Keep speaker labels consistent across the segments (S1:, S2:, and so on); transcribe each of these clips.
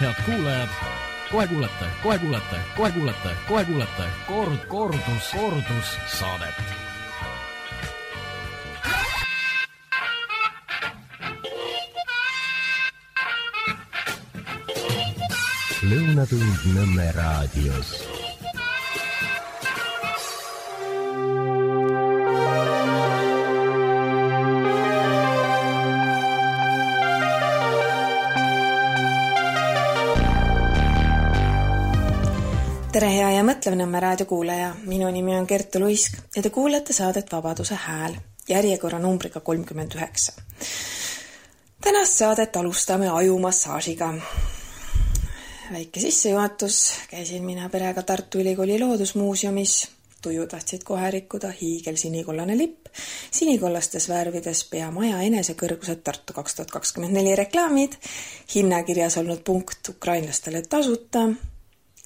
S1: head kuulajad, kohe kuulete, kohe kuulete, kohe kuulete, kohe kuulete kord-, kordus, kordussaadet.
S2: lõunatund Nõmme raadios
S3: mõtlev Nõmme raadio kuulaja, minu nimi on Kertu Luisk ja te kuulate saadet Vabaduse hääl, järjekorranumbriga kolmkümmend üheksa. tänast saadet alustame ajumassaažiga. väike sissejuhatus, käisin mina perega Tartu Ülikooli Loodusmuuseumis, tuju tahtsid kohe rikkuda hiigelsinigollane lipp, sinikollastes värvides pea maja enesekõrgused Tartu kaks tuhat kakskümmend neli reklaamid, hinnakirjas olnud punkt ukrainlastele tasuta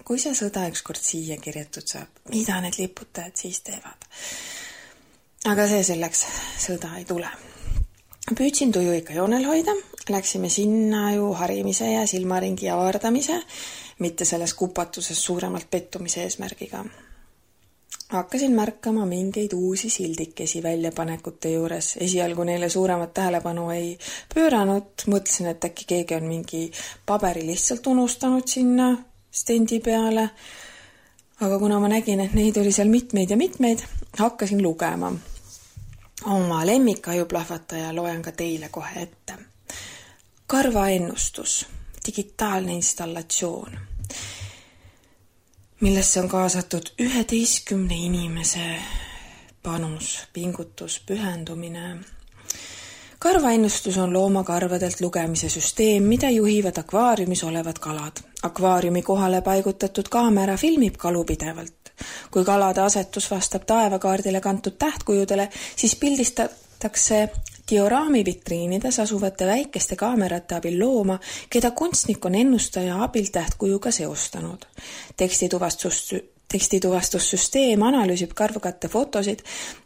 S3: kui see sõda ükskord siia kirjatud saab, mida need liputajad siis teevad? aga see selleks, sõda ei tule. püüdsin tuju ikka joonel hoida, läksime sinna ju harimise ja silmaringi avardamise, mitte selles kupatuses suuremalt pettumise eesmärgiga. hakkasin märkama mingeid uusi sildikesi väljapanekute juures, esialgu neile suuremat tähelepanu ei pööranud, mõtlesin, et äkki keegi on mingi paberi lihtsalt unustanud sinna stendi peale. aga kuna ma nägin, et neid oli seal mitmeid ja mitmeid, hakkasin lugema. oma lemmikajuplahvataja loen ka teile kohe ette. karvaennustus, digitaalne installatsioon, millesse on kaasatud üheteistkümne inimese panus, pingutus, pühendumine karvaennustus on loomakarvadelt lugemise süsteem, mida juhivad akvaariumis olevad kalad. Akvaariumi kohale paigutatud kaamera filmib kalu pidevalt. kui kalade asetus vastab taevakaardile kantud tähtkujudele, siis pildistatakse dioraami vitriinides asuvate väikeste kaamerate abil looma, keda kunstnik on ennustaja abil tähtkujuga seostanud. tekstituvastust tekstituvastussüsteem analüüsib karvakatte fotosid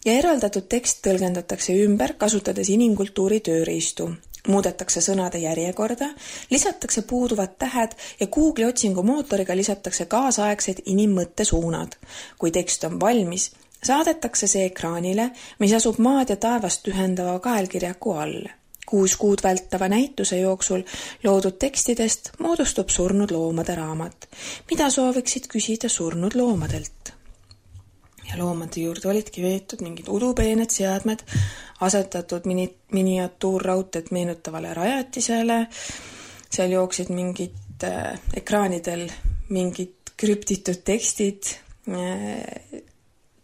S3: ja eraldatud tekst tõlgendatakse ümber, kasutades inimkultuuri tööriistu. Muudetakse sõnade järjekorda, lisatakse puuduvad tähed ja Google'i otsingumootoriga lisatakse kaasaegsed inimmõttesuunad. kui tekst on valmis, saadetakse see ekraanile, mis asub maad ja taevast ühendava kaelkirjaku all kuus kuud vältava näituse jooksul loodud tekstidest moodustub surnud loomade raamat, mida sooviksid küsida surnud loomadelt. Ja loomade juurde olidki veetud mingid udupeened seadmed, asetatud mini, miniatuurraudteed meenutavale rajatisele, seal jooksid mingid äh, ekraanidel mingid krüptitud tekstid äh,,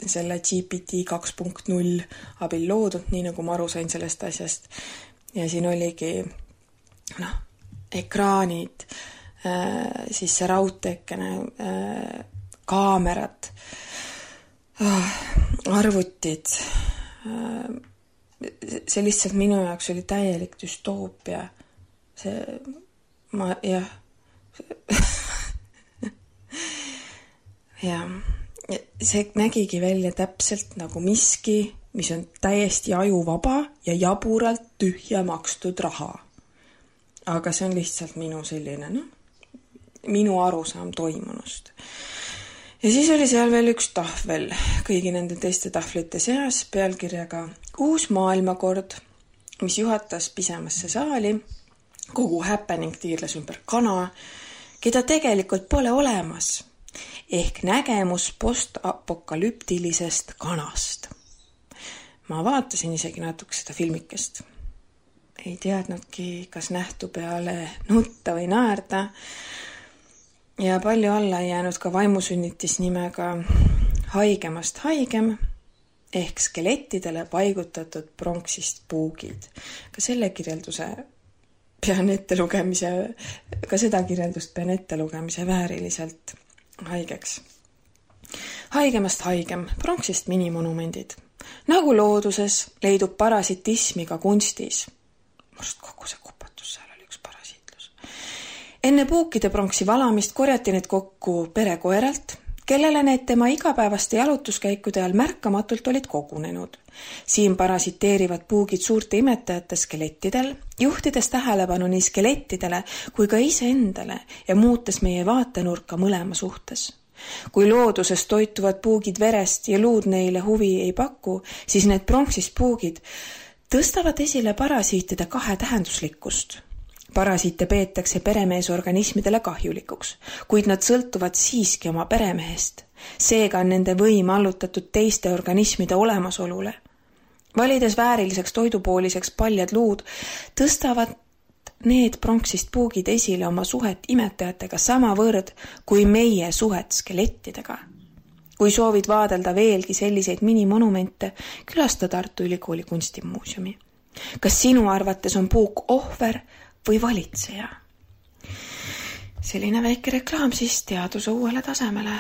S3: selle GPT kaks punkt null abil loodud, nii nagu ma aru sain sellest asjast. Ja siin oligi noh, ekraanid, äh, siis see raudteekene, äh, kaamerad, ah, arvutid, äh, see lihtsalt minu jaoks oli täielik düstoopia. see, ma jah jah, see nägigi välja täpselt nagu miski mis on täiesti ajuvaba ja jaburalt tühja makstud raha. aga see on lihtsalt minu selline, noh, minu arusaam toimunust. Ja siis oli seal veel üks tahvel kõigi nende teiste tahvlite seas pealkirjaga Uus maailmakord, mis juhatas pisemasse saali. kogu happening tiirles ümber kana, keda tegelikult pole olemas ehk nägemus postapokalüptilisest kanast ma vaatasin isegi natuke seda filmikest. ei teadnudki, kas nähtu peale nutta või naerda. Ja palju alla ei jäänud ka vaimusünnitis nimega Haigemast haigem ehk skelettidele paigutatud pronksist puugid. ka selle kirjelduse pean ettelugemise, ka seda kirjeldust pean ettelugemise vääriliselt haigeks. haigemast haigem, pronksist minimonumendid nagu looduses leidub parasitismi ka kunstis. arust kogu see kupatus seal oli üks parasiitlus. Enne puukide pronksi valamist korjati need kokku perekoeralt, kellele need tema igapäevaste jalutuskäikude ajal märkamatult olid kogunenud. siin parasiteerivad puugid suurte imetajate skelettidel, juhtides tähelepanu nii skelettidele kui ka iseendale ja muutes meie vaatenurka mõlema suhtes kui looduses toituvad puugid verest ja luud neile huvi ei paku, siis need pronksist puugid tõstavad esile parasiitide kahetähenduslikkust parasiite peetakse peremeesorganismidele kahjulikuks, kuid nad sõltuvad siiski oma peremehest. seega on nende võim allutatud teiste organismide olemasolule. valides vääriliseks toidupooliseks paljad luud, tõstavad need pronksist puugid esile oma suhet imetajatega samavõrd kui meie suhet skelettidega. kui soovid vaadelda veelgi selliseid minimonumente, külasta Tartu Ülikooli kunstimuuseumi. kas sinu arvates on puuk ohver või valitseja. selline väike reklaam siis teaduse uuele tasemele.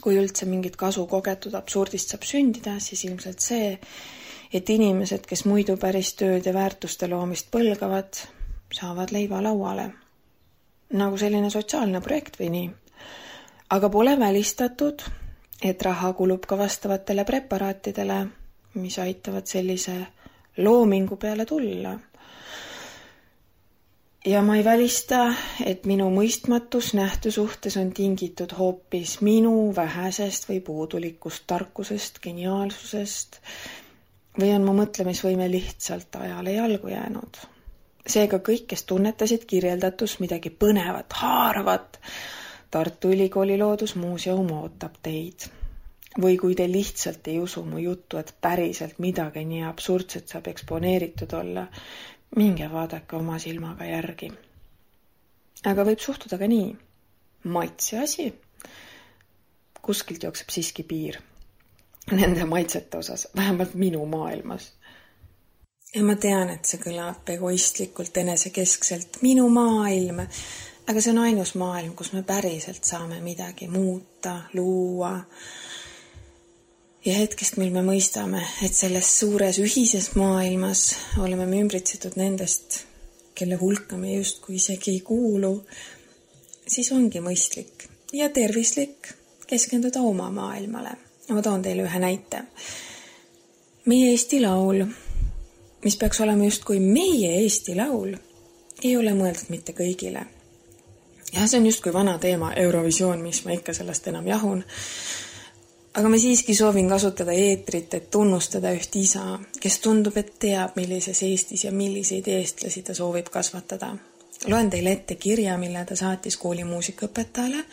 S3: kui üldse mingit kasu kogetud absurdist saab sündida, siis ilmselt see, et inimesed, kes muidu päris tööd ja väärtuste loomist põlgavad, saavad leiva lauale. nagu selline sotsiaalne projekt või nii. aga pole välistatud, et raha kulub ka vastavatele preparaatidele, mis aitavad sellise loomingu peale tulla ja ma ei välista, et minu mõistmatus nähtu suhtes on tingitud hoopis minu vähesest või puudulikust tarkusest, geniaalsusest või on mu mõtlemisvõime lihtsalt ajale jalgu jäänud. seega kõik, kes tunnetasid kirjeldatus midagi põnevat, haaravat, Tartu Ülikooli Loodusmuuseum ootab teid. või kui te lihtsalt ei usu mu juttu, et päriselt midagi nii absurdset saab eksponeeritud olla, minge vaadake oma silmaga järgi. aga võib suhtuda ka nii. maitse asi. kuskilt jookseb siiski piir nende maitsete osas, vähemalt minu maailmas. ja ma tean, et see kõlab egoistlikult, enesekeskselt, minu maailm, aga see on ainus maailm, kus me päriselt saame midagi muuta, luua ja hetkest, mil me mõistame, et selles suures ühises maailmas oleme me ümbritsetud nendest, kelle hulka me justkui isegi ei kuulu, siis ongi mõistlik ja tervislik keskenduda oma maailmale. ma toon teile ühe näite. meie Eesti Laul, mis peaks olema justkui meie Eesti Laul, ei ole mõeldud mitte kõigile. jah, see on justkui vana teema, Eurovisioon, mis ma ikka sellest enam jahun aga ma siiski soovin kasutada eetrit, et tunnustada üht isa, kes tundub, et teab, millises Eestis ja milliseid eestlasi ta soovib kasvatada. loen teile ette kirja, mille ta saatis kooli muusikaõpetajale.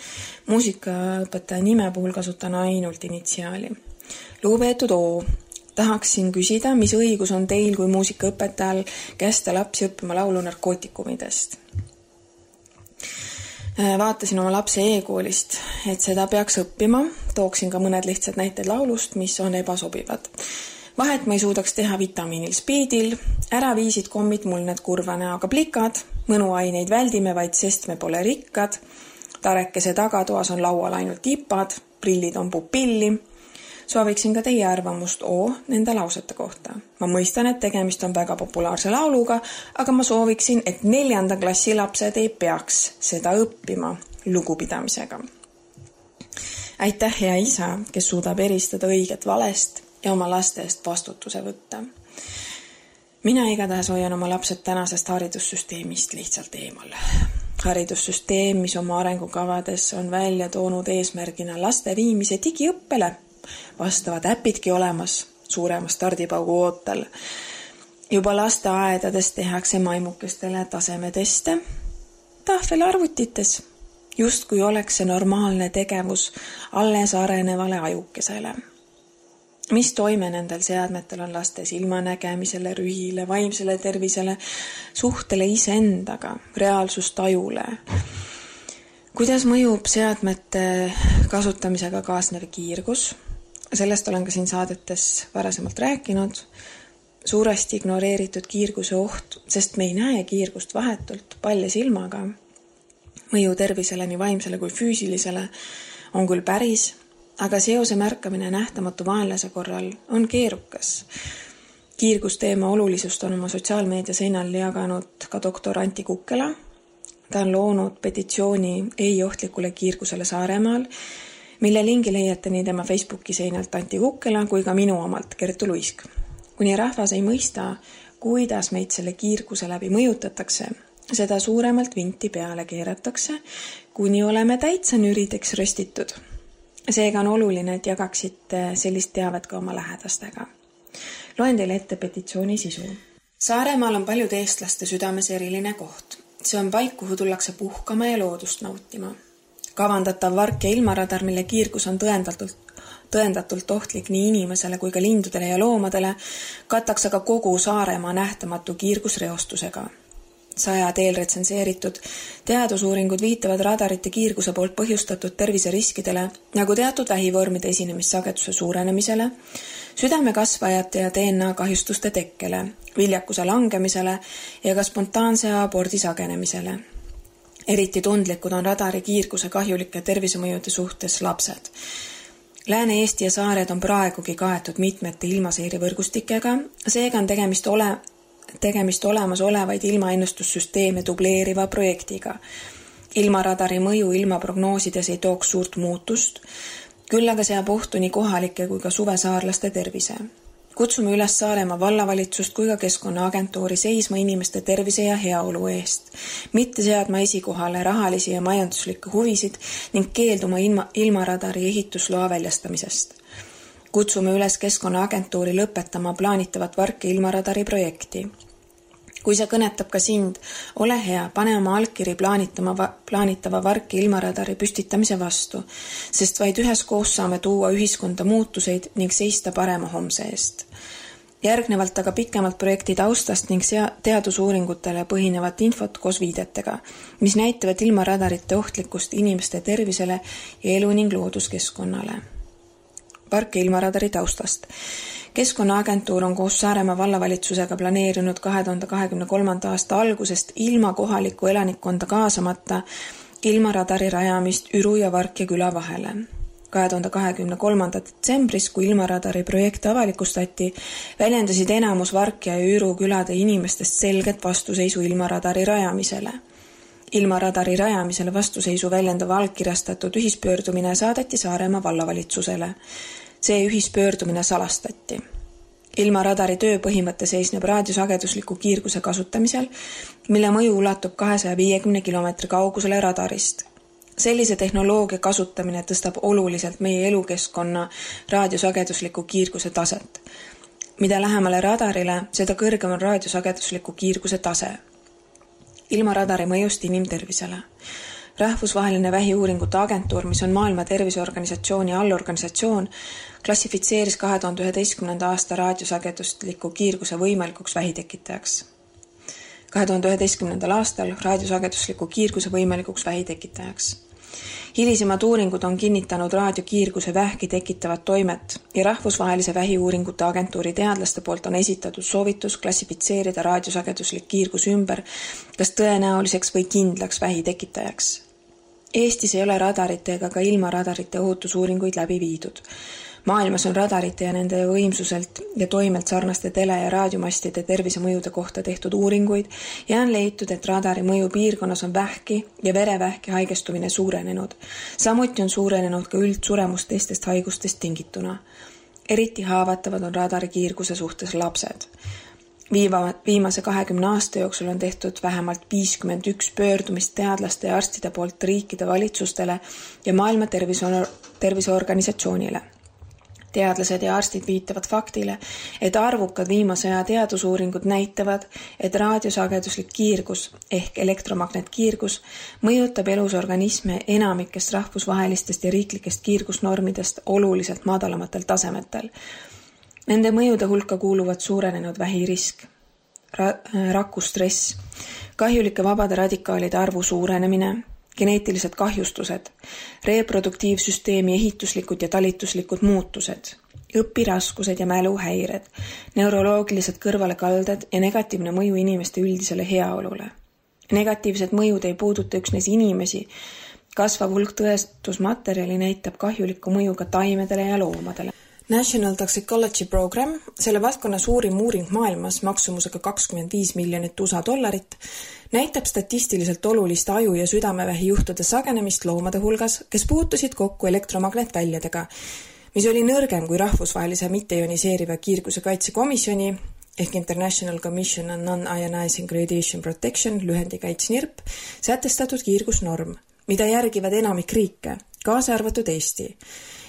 S3: muusikaõpetaja nime puhul kasutan ainult initsiaali. lugupeetud O, tahaksin küsida, mis õigus on teil kui muusikaõpetajal kästa lapsi õppima laulu narkootikumidest vaatasin oma lapse e-koolist, et seda peaks õppima, tooksin ka mõned lihtsad näited laulust, mis on ebasobivad. vahet ma ei suudaks teha vitamiinil speedil, ära viisid kommid mul need kurva näoga plikad, mõnuaineid väldime vaid sest me pole rikkad, tarekese tagatoas on laual ainult tipad, prillid on pupilli sooviksin ka teie arvamust O nende lausete kohta. ma mõistan, et tegemist on väga populaarse lauluga, aga ma sooviksin, et neljanda klassi lapsed ei peaks seda õppima lugupidamisega. aitäh, hea isa, kes suudab eristada õiget valest ja oma laste eest vastutuse võtta. mina igatahes hoian oma lapsed tänasest haridussüsteemist lihtsalt eemal haridussüsteem, mis oma arengukavades on välja toonud eesmärgina laste viimise digiõppele vastavad äpidki olemas suurema stardipaugu ootel. juba lasteaedades tehakse maimukestele tasemeteste tahvelarvutites, justkui oleks see normaalne tegevus alles arenevale ajukesele. mis toime nendel seadmetel on laste silmanägemisele, rühile, vaimsele tervisele, suhtele iseendaga, reaalsustajule? kuidas mõjub seadmete kasutamisega kaasnev kiirgus sellest olen ka siin saadetes varasemalt rääkinud, suuresti ignoreeritud kiirguse oht, sest me ei näe kiirgust vahetult palja silmaga. mõju tervisele, nii vaimsele kui füüsilisele, on küll päris, aga seose märkamine nähtamatu vaenlase korral on keerukas. kiirgusteema olulisust on oma sotsiaalmeedia seinal jaganud ka doktor Anti Kukkela. ta on loonud petitsiooni ei ohtlikule kiirgusele Saaremaal mille lingi leiate nii tema Facebooki seinalt Anti Kukkela kui ka minu omalt Kertu Luisk. kuni rahvas ei mõista, kuidas meid selle kiirguse läbi mõjutatakse, seda suuremalt vinti peale keeratakse, kuni oleme täitsa nürideks röstitud. seega on oluline, et jagaksite sellist teavet ka oma lähedastega. loen teile ette petitsiooni sisu. Saaremaal on paljude eestlaste südames eriline koht. see on paik, kuhu tullakse puhkama ja loodust nautima. Kavandatav vark ja ilmaradar, mille kiirgus on tõendatult tõendatult ohtlik nii inimesele kui ka lindudele ja loomadele, kataks aga kogu Saaremaa nähtamatu kiirgusreostusega sajad eelretsenseeritud teadusuuringud viitavad radarite kiirguse poolt põhjustatud terviseriskidele, nagu teatud vähivormide esinemissageduse suurenemisele, südamekasvajate ja DNA kahjustuste tekkele, viljakuse langemisele ja ka spontaanse abordi sagenemisele. Eriti tundlikud on radari kiirguse kahjulike tervisemõjude suhtes lapsed. Lääne-Eesti ja saared on praegugi kaetud mitmete ilmaseirevõrgustikega, seega on tegemist ole, tegemist olemasolevaid ilmaennustussüsteeme dubleeriva projektiga. ilmaradari mõju ilmaprognoosides ei tooks suurt muutust, küll aga seab ohtu nii kohalike kui ka suvesaarlaste tervise. Kutsume üles Saaremaa vallavalitsust kui ka Keskkonnaagentuuri seisma inimeste tervise ja heaolu eest, mitte seadma esikohale rahalisi ja majanduslikke huvisid ning keelduma ilma, ilmaradari ehitusloa väljastamisest kutsume üles Keskkonnaagentuuri lõpetama plaanitavat Varki ilmaradari projekti. Kui see kõnetab ka sind, ole hea, pane oma allkiri plaanitama, plaanitava Varki ilmaradari püstitamise vastu, sest vaid üheskoos saame tuua ühiskonda muutuseid ning seista parema homse eest järgnevalt aga pikemalt projekti taustast ning sea-, teadusuuringutele põhinevat infot koos viidetega, mis näitavad ilmaradarite ohtlikkust inimeste tervisele ja elu- ning looduskeskkonnale parki ilmaradari taustast. Keskkonnaagentuur on koos Saaremaa vallavalitsusega planeerinud kahe tuhande kahekümne kolmanda aasta algusest ilma kohalikku elanikkonda kaasamata ilmaradari rajamist Üru ja Varkja küla vahele kahe tuhande kahekümne kolmanda detsembris, kui ilmaradari projekt avalikustati, väljendasid enamus Varkja ja Üru külade inimestest selget vastuseisu ilmaradari rajamisele. ilmaradari rajamisele vastuseisu väljendav allkirjastatud ühispöördumine saadeti Saaremaa vallavalitsusele see ühispöördumine salastati. ilmaradari tööpõhimõte seisneb raadiosagedusliku kiirguse kasutamisel, mille mõju ulatub kahesaja viiekümne kilomeetri kaugusele radarist. sellise tehnoloogia kasutamine tõstab oluliselt meie elukeskkonna raadiosagedusliku kiirguse taset. mida lähemale radarile, seda kõrgem on raadiosagedusliku kiirguse tase. ilma radari mõjust inimtervisele rahvusvaheline vähiuuringute agentuur, mis on Maailma Terviseorganisatsiooni allorganisatsioon, klassifitseeris kahe tuhande üheteistkümnenda aasta raadiosagedusliku kiirguse võimalikuks vähitekitajaks. kahe tuhande üheteistkümnendal aastal raadiosagedusliku kiirguse võimalikuks vähitekitajaks. Hilisemad uuringud on kinnitanud raadiokiirguse vähki tekitavat toimet ja Rahvusvahelise Vähiuuringute Agentuuri teadlaste poolt on esitatud soovitus klassifitseerida raadiosageduslik kiirgus ümber kas tõenäoliseks või kindlaks vähitekitajaks Eestis ei ole radarite ega ka ilma radarite ohutusuuringuid läbi viidud. Maailmas on radarite ja nende võimsuselt ja toimelt sarnaste tele- ja raadiomastide tervisemõjude kohta tehtud uuringuid ja on leitud, et radari mõju piirkonnas on vähki ja verevähki haigestumine suurenenud. samuti on suurenenud ka üldsuremus teistest haigustest tingituna. eriti haavatavad on radari kiirguse suhtes lapsed viiva, viimase kahekümne aasta jooksul on tehtud vähemalt viiskümmend üks pöördumist teadlaste ja arstide poolt riikide valitsustele ja Maailma Tervise, Terviseorganisatsioonile. Teadlased ja arstid viitavad faktile, et arvukad viimase aja teadusuuringud näitavad, et raadiosageduslik kiirgus ehk elektromagnetkiirgus mõjutab elus organisme enamikest rahvusvahelistest ja riiklikest kiirgusnormidest oluliselt madalamatel tasemetel. Nende mõjude hulka kuuluvad suurenenud vähirisk, ra-, rakustress, kahjulike vabade radikaalide arvu suurenemine, geneetilised kahjustused, reproduktiivsüsteemi ehituslikud ja talituslikud muutused, õpiraskused ja mäluhäired, neuroloogilised kõrvalekalded ja negatiivne mõju inimeste üldisele heaolule. negatiivsed mõjud ei puuduta üksnes inimesi, kasvav hulk tõestusmaterjali näitab kahjulikku mõju ka taimedele ja loomadele National Toxicology Program, selle valdkonna suurim uuring maailmas maksumusega kakskümmend viis miljonit USA dollarit, näitab statistiliselt olulist aju- ja südamevähi juhtude sagenemist loomade hulgas, kes puutusid kokku elektromagnetväljadega, mis oli nõrgem kui rahvusvahelise mitteioniseeriva kiirguse kaitsekomisjoni ehk International Commission on Non-Ionizing Radiation Protection, lühendiga ICNIRP, sätestatud kiirgusnorm, mida järgivad enamik riike, kaasa arvatud Eesti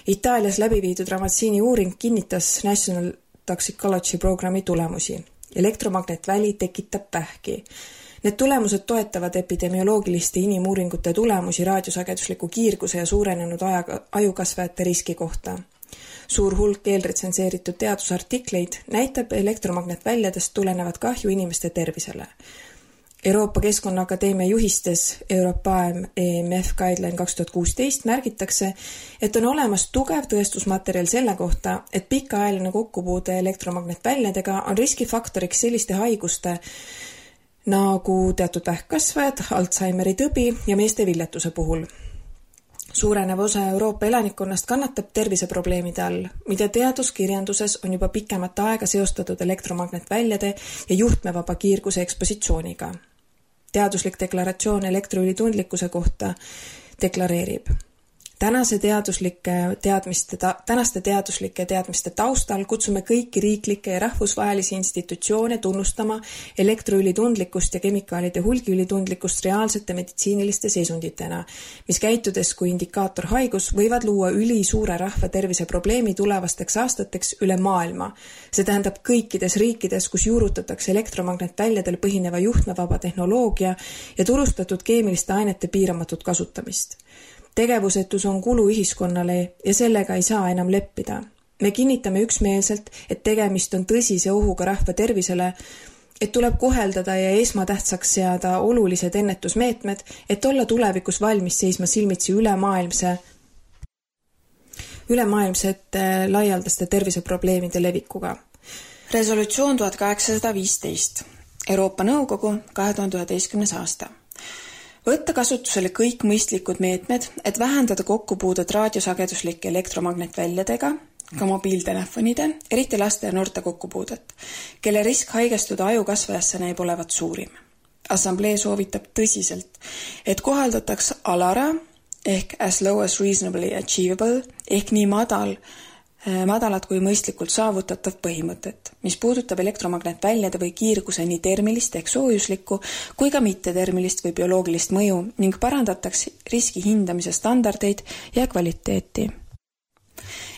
S3: Itaalias läbi viidud Ramazzini uuring kinnitas National Toxicology programmi tulemusi. elektromagnetväli tekitab vähki. Need tulemused toetavad epidemioloogiliste inimuuringute tulemusi raadiosagedusliku kiirguse ja suurenenud ajaga, ajukasvajate riski kohta. suur hulk eelretsenseeritud teadusartikleid näitab elektromagnetväljadest tulenevat kahju inimeste tervisele Euroopa Keskkonnaakadeemia juhistes Europaem EMF Guideline kaks tuhat kuusteist märgitakse, et on olemas tugev tõestusmaterjal selle kohta, et pikaajaline kokkupuude elektromagnetväljadega on riskifaktoriks selliste haiguste nagu teatud vähkkasvajad, Alžeimeri tõbi ja meeste villetuse puhul. suurenev osa Euroopa elanikkonnast kannatab terviseprobleemide all, mida teaduskirjanduses on juba pikemat aega seostatud elektromagnetväljade ja juhtmevaba kiirguse ekspositsiooniga teaduslik deklaratsioon elektriülitundlikkuse kohta deklareerib tänase teaduslike teadmiste tänaste teaduslike teadmiste taustal kutsume kõiki riiklikke ja rahvusvahelisi institutsioone tunnustama elektriülitundlikkust ja kemikaalide hulgiülitundlikkust reaalsete meditsiiniliste seisunditena, mis käitudes kui indikaatorhaigus võivad luua ülisuure rahvatervise probleemi tulevasteks aastateks üle maailma. see tähendab kõikides riikides, kus juurutatakse elektromagnetväljadel põhineva juhtmevaba tehnoloogia ja turustatud keemiliste ainete piiramatut kasutamist tegevusetus on kulu ühiskonnale ja sellega ei saa enam leppida. me kinnitame üksmeelselt, et tegemist on tõsise ohuga rahva tervisele, et tuleb koheldada ja esmatähtsaks seada olulised ennetusmeetmed, et olla tulevikus valmis seisma silmitsi ülemaailmse, ülemaailmsete laialdaste terviseprobleemide levikuga. resolutsioon tuhat kaheksasada viisteist, Euroopa Nõukogu, kahe tuhande üheteistkümnes aasta võtta kasutusele kõik mõistlikud meetmed, et vähendada kokkupuudet raadiosageduslike elektromagnetväljadega, ka mobiiltelefonide, eriti laste ja noorte kokkupuudet, kelle risk haigestuda ajukasvajasse näib olevat suurim. assamblee soovitab tõsiselt, et kohaldataks ALARA ehk as low as reasonably achievable ehk nii madal madalat kui mõistlikult saavutatav põhimõtet, mis puudutab elektromagnetväljade või kiirguse nii termilist ehk soojuslikku kui ka mittetermilist või bioloogilist mõju ning parandataks riski hindamise standardeid ja kvaliteeti.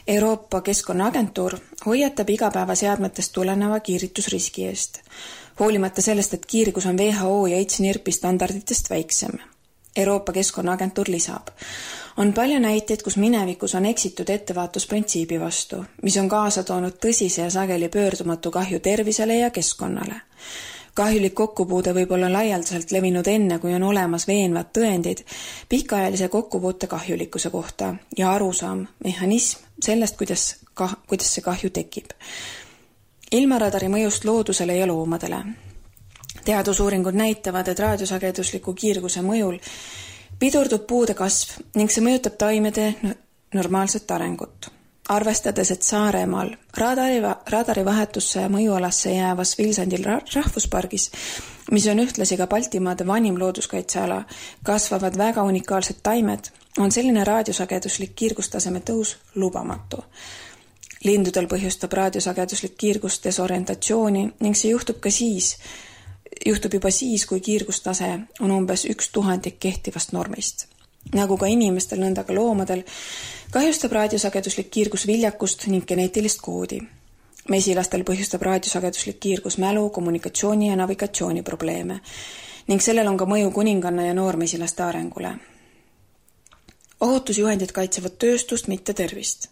S3: Euroopa Keskkonnaagentuur hoiatab igapäevaseadmetest tuleneva kiiritusriski eest, hoolimata sellest, et kiirgus on WHO ja ICNIRP-i standarditest väiksem Euroopa Keskkonnaagentuur lisab, on palju näiteid, kus minevikus on eksitud ettevaatusprintsiibi vastu, mis on kaasa toonud tõsise ja sageli pöördumatu kahju tervisele ja keskkonnale. kahjulik kokkupuude võib olla laialdaselt levinud enne, kui on olemas veenvad tõendid pikaajalise kokkupuute kahjulikkuse kohta ja arusaam, mehhanism sellest, kuidas kah-, kuidas see kahju tekib. ilmaradari mõjust loodusele ja loomadele teadusuuringud näitavad, et raadiosagedusliku kiirguse mõjul pidurdub puude kasv ning see mõjutab taimede normaalset arengut. arvestades, et Saaremaal radari, radarivahetusse mõjualasse jäävas Vilsandil rahvuspargis, mis on ühtlasi ka Baltimaade vanim looduskaitseala, kasvavad väga unikaalsed taimed, on selline raadiosageduslik kiirgustaseme tõus lubamatu lindudel põhjustab raadiosageduslik kiirgus desorientatsiooni ning see juhtub ka siis, juhtub juba siis, kui kiirgustase on umbes üks tuhandik kehtivast normist. nagu ka inimestel, nõnda ka loomadel, kahjustab raadiosageduslik kiirgus viljakust ning geneetilist koodi. mesilastel põhjustab raadiosageduslik kiirgus mälu, kommunikatsiooni ja navigatsiooniprobleeme ning sellel on ka mõju kuninganna ja noormesilaste arengule. ohutusjuhendid kaitsevad tööstust, mitte tervist.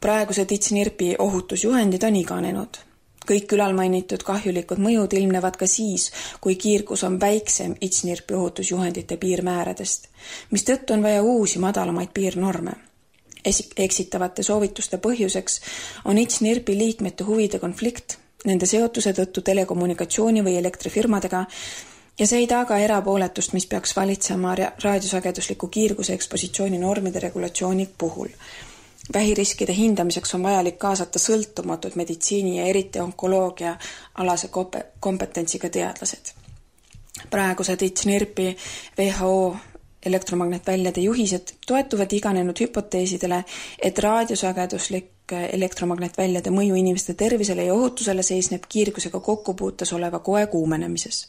S3: praegused ITSNIRP-i ohutusjuhendid on iganenud kõik ülalmainitud kahjulikud mõjud ilmnevad ka siis, kui kiirgus on väiksem ITSNIRP-i ohutusjuhendite piirmääradest, mistõttu on vaja uusi madalamaid piirnorme. Esi-, eksitavate soovituste põhjuseks on ITSNIRP-i liikmete huvide konflikt nende seotuse tõttu telekommunikatsiooni või elektrifirmadega ja see ei taga erapooletust, mis peaks valitsema raadiosagedusliku kiirguse ekspositsiooni normide regulatsiooni puhul
S2: vähiriskide hindamiseks on vajalik kaasata sõltumatud meditsiini ja eriti onkoloogia alase kompetentsiga teadlased. praegused ICNIRP-i WHO elektromagnetväljade juhised toetuvad iganenud hüpoteesidele, et raadiosageduslik elektromagnetväljade mõju inimeste tervisele ja ohutusele seisneb kiirgusega kokkupuutes oleva koe kuumenemises.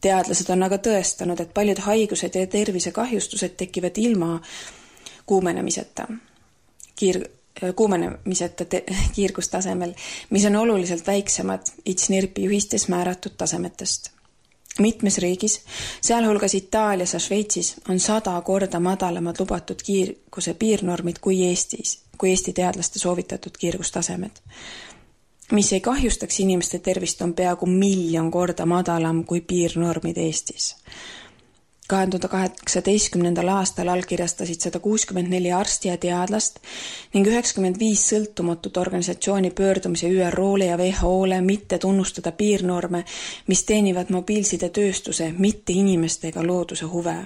S2: teadlased on aga tõestanud, et paljud haigused ja tervisekahjustused tekivad ilma kuumenemiseta kiir-, kuumenemiseta kiirgustasemel, mis on oluliselt väiksemad ICNIRP-i juhistes määratud tasemetest. mitmes riigis, sealhulgas Itaalias ja Šveitsis, on sada korda madalamad lubatud kiirguse piirnormid kui Eestis, kui Eesti teadlaste soovitatud kiirgustasemed. mis ei kahjustaks inimeste tervist, on peaaegu miljon korda madalam kui piirnormid Eestis kahe tuhande kaheksateistkümnendal aastal allkirjastasid sada kuuskümmend neli arsti ja teadlast ning üheksakümmend viis sõltumatut organisatsiooni pöördumise ÜRO-le ja WHO-le mitte tunnustada piirnorme, mis teenivad mobiilsidetööstuse, mitte inimeste ega looduse huve.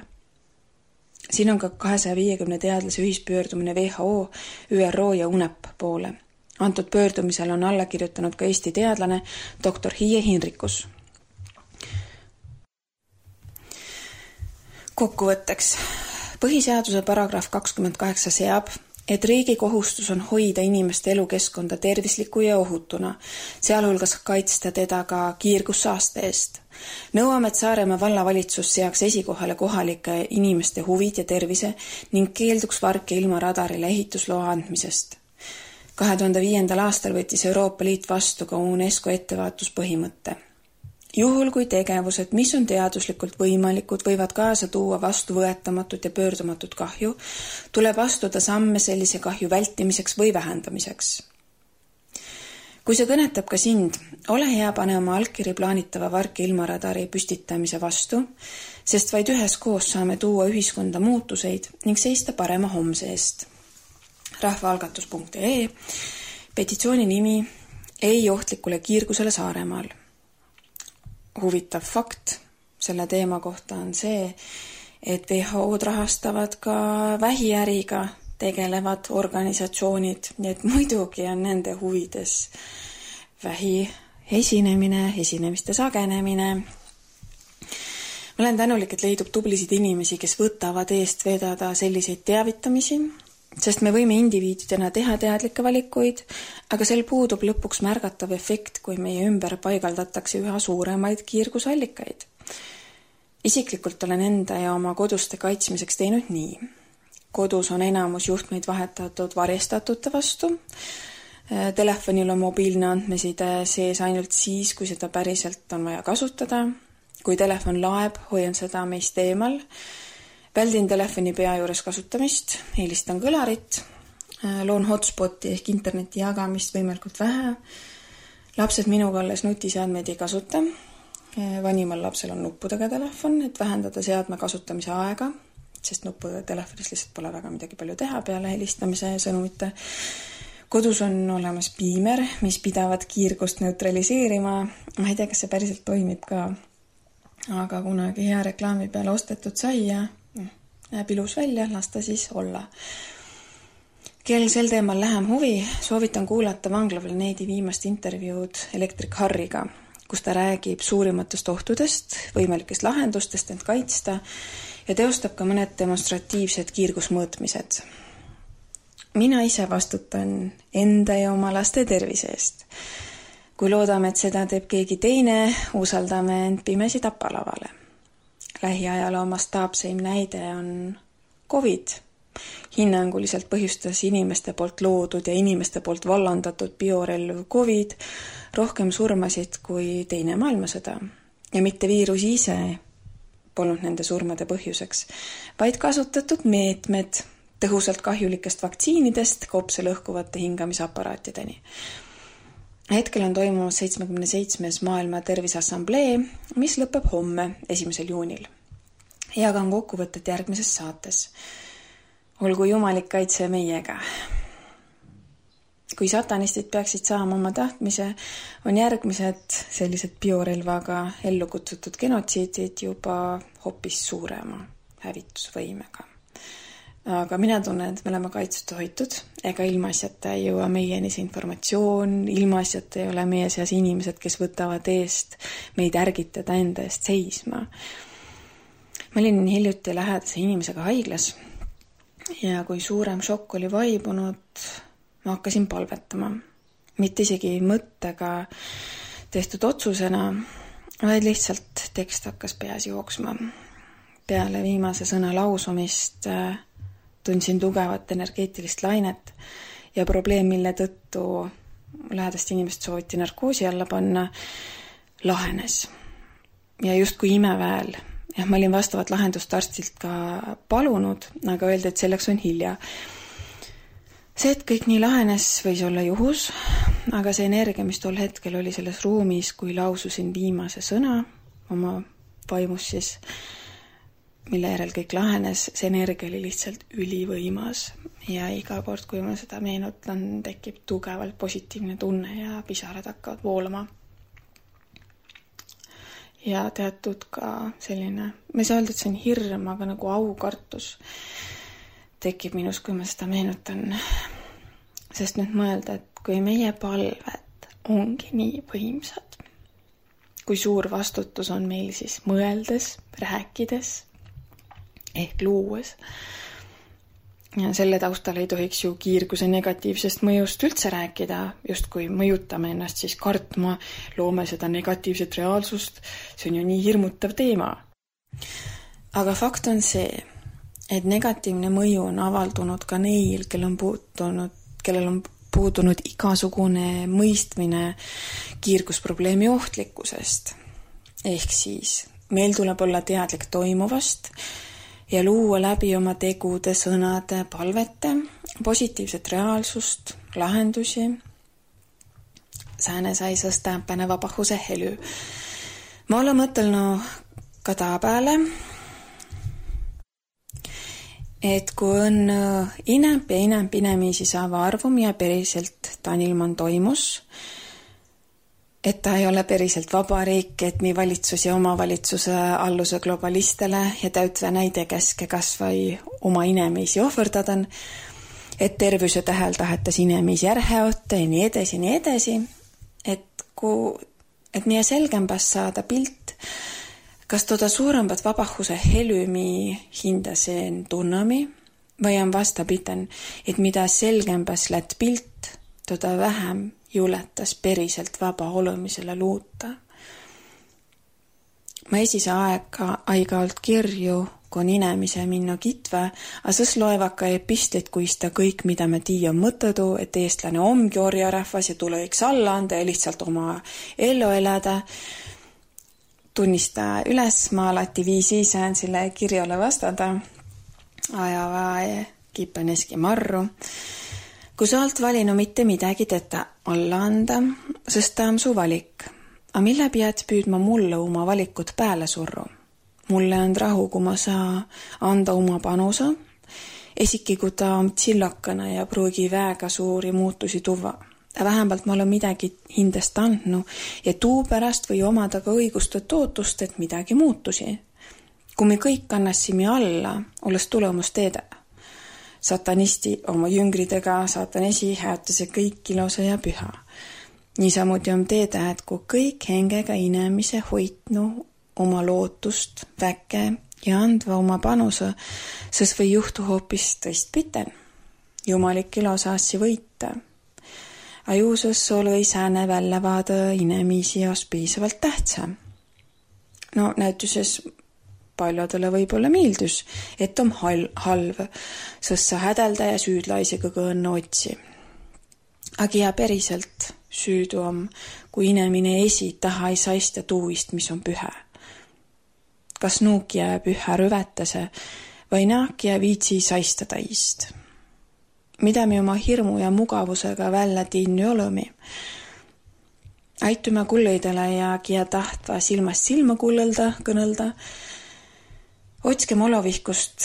S2: siin on ka kahesaja viiekümne teadlase ühispöördumine WHO, ÜRO ja UNEP poole. antud pöördumisele on alla kirjutanud ka Eesti teadlane doktor Hiie Hinrikus kokkuvõtteks. põhiseaduse paragrahv kakskümmend kaheksa seab, et riigi kohustus on hoida inimeste elukeskkonda tervisliku ja ohutuna, sealhulgas kaitsta teda ka kiirgussaaste eest. nõuame, et Saaremaa vallavalitsus seaks esikohale kohalike inimeste huvid ja tervise ning keelduks Varke ilma radarile ehitusloa andmisest. kahe tuhande viiendal aastal võttis Euroopa Liit vastu ka UNESCO ettevaatuspõhimõtte juhul, kui tegevused, mis on teaduslikult võimalikud, võivad kaasa tuua vastuvõetamatut ja pöördumatut kahju, tuleb astuda samme sellise kahju vältimiseks või vähendamiseks. kui see kõnetab ka sind, ole hea, pane oma allkiri plaanitava Varki ilmaradari püstitamise vastu, sest vaid üheskoos saame tuua ühiskonda muutuseid ning seista parema homse eest. rahvaalgatus.ee petitsiooni nimi ei ohtlikule kiirgusele Saaremaal huvitav fakt selle teema kohta on see, et WHO-d rahastavad ka vähiäriga tegelevad organisatsioonid, nii et muidugi on nende huvides vähi esinemine, esinemiste sagenemine. ma olen tänulik, et leidub tublisid inimesi, kes võtavad eest vedada selliseid teavitamisi sest me võime indiviididena teha teadlikke valikuid, aga sel puudub lõpuks märgatav efekt, kui meie ümber paigaldatakse üha suuremaid kiirgusallikaid. isiklikult olen enda ja oma koduste kaitsmiseks teinud nii. kodus on enamus juhtmeid vahetatud varjestatute vastu, telefonil on mobiilne andmeside sees ainult siis, kui seda päriselt on vaja kasutada, kui telefon laeb, hoian seda meist eemal väldin telefoni pea juures kasutamist, eelistan kõlarit, äh, loon hotspoti ehk interneti jagamist võimalikult vähe. lapsed minuga alles nutiseadmeid ei kasuta. Äh, vanimal lapsel on nuppudega telefon, et vähendada seadme kasutamise aega, sest nuppudega telefonis lihtsalt pole väga midagi palju teha peale helistamise ja sõnumite. kodus on olemas piimer, mis pidavat kiirgust neutraliseerima. ma ei tea, kas see päriselt toimib ka. aga kunagi hea reklaami peale ostetud sai ja näeb ilus välja, las ta siis olla. kel sel teemal lähem huvi, soovitan kuulata vanglaplaneedi viimast intervjuud elektrik Harriga, kus ta räägib suurimatest ohtudest, võimalikest lahendustest end kaitsta ja teostab ka mõned demonstratiivsed kiirgusmõõtmised. mina ise vastutan enda ja oma laste tervise eest. kui loodame, et seda teeb keegi teine, usaldame end pimesi tapalavale lähiajaloo mastaapseim näide on Covid. hinnanguliselt põhjustas inimeste poolt loodud ja inimeste poolt vallandatud biorelv Covid rohkem surmasid kui Teine maailmasõda. ja mitte viirus ise polnud nende surmade põhjuseks, vaid kasutatud meetmed tõhusalt kahjulikest vaktsiinidest kopse lõhkuvate hingamisaparaatideni hetkel on toimumas seitsmekümne seitsmes Maailma Terviseassamblee, mis lõpeb homme, esimesel juunil. jagan kokkuvõtet järgmises saates. olgu jumalik kaitse meiega. kui satanistid peaksid saama oma tahtmise, on järgmised sellised biorelvaga ellu kutsutud genotsiidid juba hoopis suurema hävitusvõimega. Aga mina tunnen, et me oleme kaitstud ja hoitud, ega ilmaasjata ei jõua meieni see informatsioon, ilmaasjata ei ole meie seas inimesed, kes võtavad eest meid ärgitada enda eest seisma. ma olin hiljuti lähedase inimesega haiglas ja kui suurem šokk oli vaibunud, ma hakkasin palvetama. mitte isegi mõttega tehtud otsusena, vaid lihtsalt tekst hakkas peas jooksma. peale viimase sõna lausumist äh, tundsin tugevat energeetilist lainet ja probleem, mille tõttu lähedast inimest sooviti narkoosi alla panna, lahenes. ja justkui imeväel. jah, ma olin vastavat lahendust arstilt ka palunud, aga öeldi, et selleks on hilja. see, et kõik nii lahenes, võis olla juhus, aga see energia, mis tol hetkel oli selles ruumis, kui laususin viimase sõna oma vaimus siis, mille järel kõik lahenes, see energia oli lihtsalt ülivõimas ja iga kord, kui ma seda meenutan, tekib tugevalt positiivne tunne ja pisarad hakkavad voolama. ja teatud ka selline, ma ei saa öelda, et see on hirm, aga nagu aukartus tekib minus, kui ma seda meenutan. sest nüüd mõelda, et kui meie palved ongi nii võimsad, kui suur vastutus on meil siis mõeldes, rääkides ehk luues. ja selle taustal ei tohiks ju kiirguse negatiivsest mõjust üldse rääkida, justkui mõjutame ennast siis kartma, loome seda negatiivset reaalsust, see on ju nii hirmutav teema. aga fakt on see, et negatiivne mõju on avaldunud ka neil, kel on puutunud, kellel on puudunud igasugune mõistmine kiirgusprobleemi ohtlikkusest. ehk siis meil tuleb olla teadlik toimuvast ja luua läbi oma tegude, sõnade, palvete positiivset reaalsust, lahendusi. Sääne sai sõstäämpänä vapahuse hely. Ma olen mõtelnud ka taa pääle, et kui on inämp ja inämp inemiisi saava arvum ja päriselt Tanilman toimus, et ta ei ole päriselt vabariik, et nii valitsus ja omavalitsuse alluse globalistele ja täütve näide käske kas või oma inimesi ohverdada, et tervise tähel tahetas inimesi ära otta ja nii edasi ja nii edasi, et kui, et nii selgembas saada pilt, kas toda suuremat vabahuse helümi hindaseen tunnami või on vastapidi, et mida selgembas lätt pilt, toda vähem juletas päriselt vaba olemisele luuta. ma esise aega aeg-ajalt kirju, kui inemise minna kitve, a sõs loevaka epistlit, kuis ta kõik, mida me tiia mõttedu, et eestlane ongi orjarahvas ja tule võiks alla anda ja lihtsalt oma ellu elada. tunnista üles, ma alati viisi saan selle kirjale vastada. ajava kipeneski marru kui sa oled valinud mitte midagi teda alla anda, sest ta on su valik. A mille pead püüdma mulle oma valikut peale surru? mulle on rahu, kui ma saa anda oma panuse, isegi kui ta on tsillakene ja pruugi väga suuri muutusi tuua. vähemalt ma olen midagi hindest andnud ja tuu pärast või omada ka õigustatud ootust, et midagi muutusi. kui me kõik annasime alla, olles tulemust teeda satanisti oma jüngridega, satanesi häätuse kõik ilusa ja püha. niisamuti on teada, et kui kõik hengega inimese hoidnu oma lootust, väkke ja andva oma panuse, siis või juhtu hoopis tõistpiten. jumalik ilusaassi võita. ajuses olõ sääne välja vaada inimesi jos piisavalt tähtsa. no näituses paljudele võib-olla meeldis, et on hal-, halv, sest sa hädaldaja süüdlaisega kõõnna otsi. aga ja päriselt süüdu on, kui inimene esi taha ei saista tuuist, mis on püha. kas nuuk jääb ühe rüvetase või naak jääb viitsi saista taist. mida me oma hirmu ja mugavusega välja tiinni oleme aitüme kullõidele ja kia tahtva silmast silma kullõlda, kõnelda otskem olovihkust,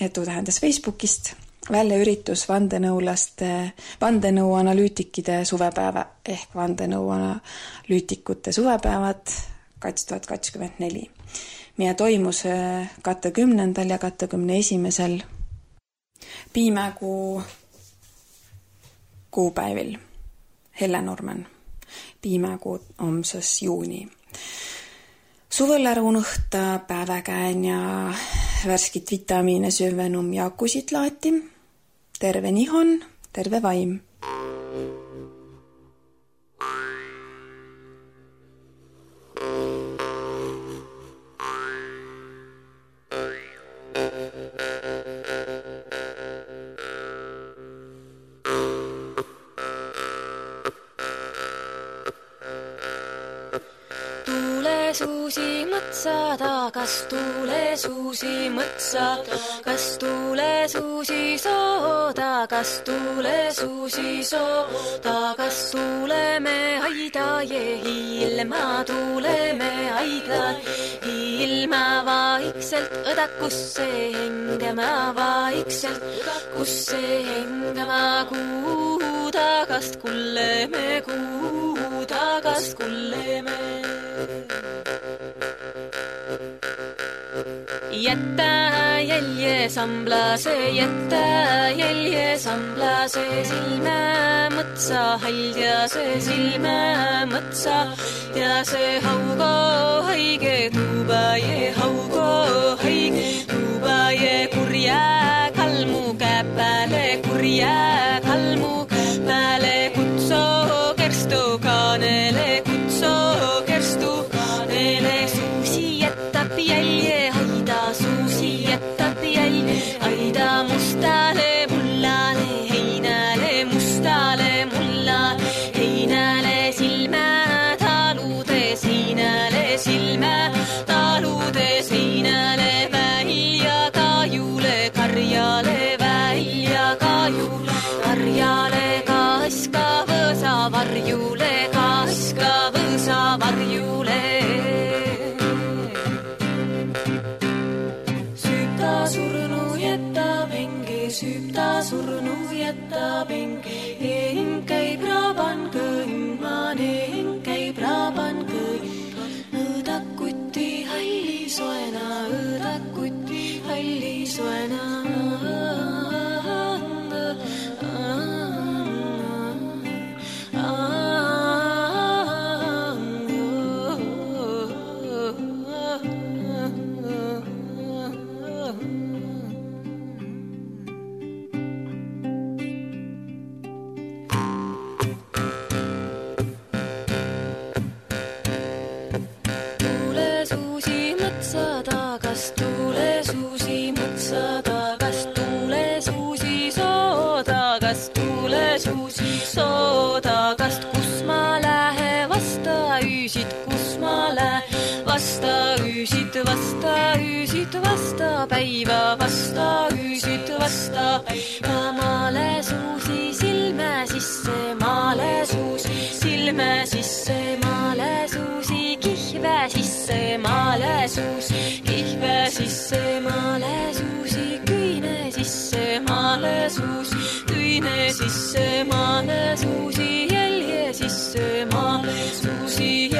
S2: edu tähendas Facebookist, väljaüritus vandenõulaste, vandenõuanalüütikide suvepäeva ehk vandenõuanalüütikute suvepäevad kaks tuhat kakskümmend neli. meie toimus kahekümnendal ja kahekümne esimesel
S3: Piimäekuu kuupäevil Helle Norman, Piimäekuu homsas juuni. Suvel ära unuhta päeväkäen ja värskit vitamiine syövänum ja akusid laati. terve nihon, terve vaim
S2: kas tuulesuusi mõtsa, kas tuulesuusi sooda, kas tuulesuusi sooda, kas tuuleme aida ja ilma tuuleme aida, ilma vaikselt õdakusse hingama, vaikselt õdakusse hingama, kuu tagast kulleme, kuu tagast kulleme jätta jälje samblase, jätta jälje samblase, silme mõtsa halja see silme mõtsa. Ja see haugo haige tuuba je haugo haige tuuba je kurja kalmu käpale kurja كنت خلي سوانا. Suusi küine sisse, maale suusi jälje sisse, maale suusi jälje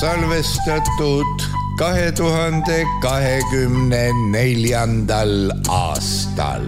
S4: salvestatud kahe tuhande kahekümne neljandal aastal